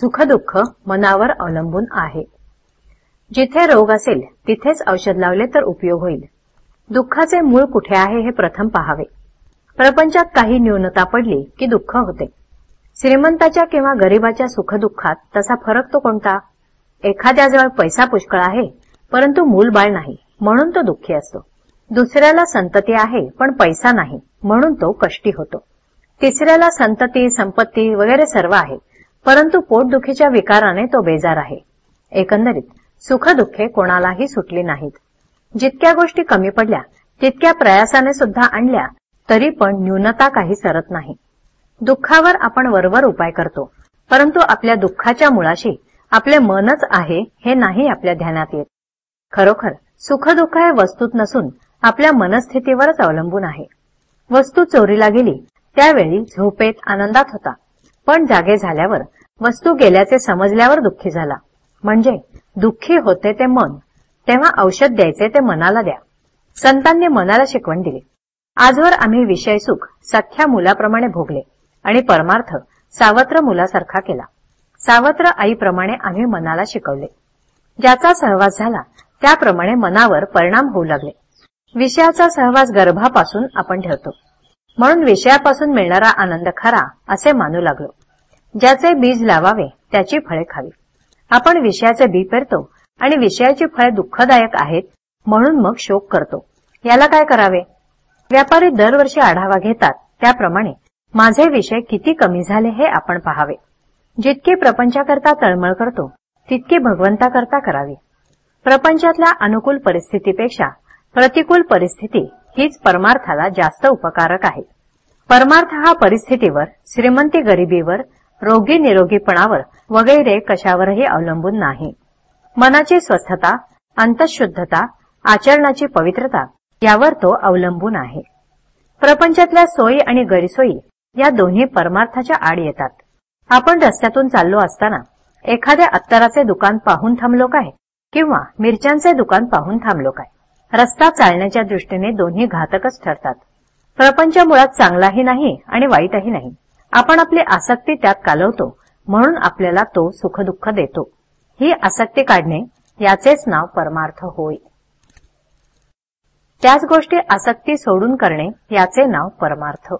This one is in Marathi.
सुखदुःख मनावर अवलंबून आहे. जिथे रोग असेल तिथेच औषध लावले तर उपयोग होईल. दुःखाचे मूळ कुठे आहे हे प्रथम पहावे. प्रपंचात काही न्यूनता पडली की दुःख होते. श्रीमंताच्या किंवा गरिबाच्या सुखदुःखात तसा फरक तो कोणता? एखाद्याजवळ पैसा पुष्कळ आहे परंतु मूल बाळ नाही म्हणून तो दुःखी असतो. दुसऱ्याला संतती आहे पण पैसा नाही म्हणून तो कष्टी होतो. तिसऱ्याला संतती संपत्ती वगैरे सर्व आहे. परंतु पोटदुखीच्या विकाराने तो बेजार आहे. एकंदरीत सुखदुःखे कोणालाही सुटली नाहीत. जितक्या गोष्टी कमी पडल्या तितक्या प्रयासाने सुद्धा आणल्या तरी पण न्यूनता काही सरत नाही. दुःखावर आपण वरवर उपाय करतो परंतु आपल्या दुःखाच्या मुळाशी आपले मनच आहे हे नाही आपल्या ध्यानात येत. खरोखर सुखदुःख हे वस्तूत नसून आपल्या मनस्थितीवरच अवलंबून आहे. वस्तू चोरीला गेली त्यावेळी झोपेत आनंदात होता पण जागे झाल्यावर वस्तू गेल्याचे समजल्यावर दुःखी झाला. म्हणजे दुःखी होते ते मन. तेव्हा औषध द्यायचे ते मनाला द्या. संतांनी मनाला शिकवण दिली. आजवर आम्ही विषय सुख सख्या मुलाप्रमाणे भोगले आणि परमार्थ सावत्र मुलासारखा केला. सावत्र आईप्रमाणे आम्ही मनाला शिकवले. ज्याचा सहवास झाला त्याप्रमाणे मनावर परिणाम होऊ लागले. विषयाचा सहवास गर्भापासून आपण ठेवतो. म्हणून विषयापासून मिळणारा आनंद खरा असे मानू लागलो. ज्याचे बीज लावावे त्याची फळे खावी. आपण विषयाचे बी पेरतो आणि विषयाची फळे दुःखदायक आहेत म्हणून मग शोक करतो. याला काय करावे? व्यापारी दरवर्षी आढावा घेतात. त्याप्रमाणे माझे विषय किती कमी झाले हे आपण पाहावे. जितके प्रपंचाकरता तळमळ करतो तितके भगवंताकरता करावी. प्रपंचातल्या अनुकूल परिस्थितीपेक्षा प्रतिकूल परिस्थिती हीच परमार्थाला जास्त उपकारक आहे. परमार्थ हा परिस्थितीवर श्रीमंती गरिबीवर रोगी निरोगीपणावर वगैरे कशावरही अवलंबून नाही. मनाची स्वस्थता अंतशुद्धता आचरणाची पवित्रता यावर तो अवलंबून आहे. प्रपंचातल्या सोयी आणि गैरसोयी या दोन्ही परमार्थाच्या आड येतात. आपण रस्त्यातून चाललो असताना एखाद्या अत्तराचे दुकान पाहून थांबलो काय? किंवा मिरच्यांचे दुकान पाहून थांबलो काय? रस्ता चालण्याच्या दृष्टीने दोन्ही घातकच ठरतात. प्रपंच मुळात चांगलाही नाही आणि वाईटही नाही. आपण आपली आसक्ती त्यात कालवतो म्हणून आपल्याला तो सुखदुःख देतो. ही आसक्ती काढणे याचेच नाव परमार्थ होय. त्याच गोष्टी आसक्ती सोडून करणे याचे नाव परमार्थ.